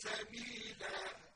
سَبِيلًا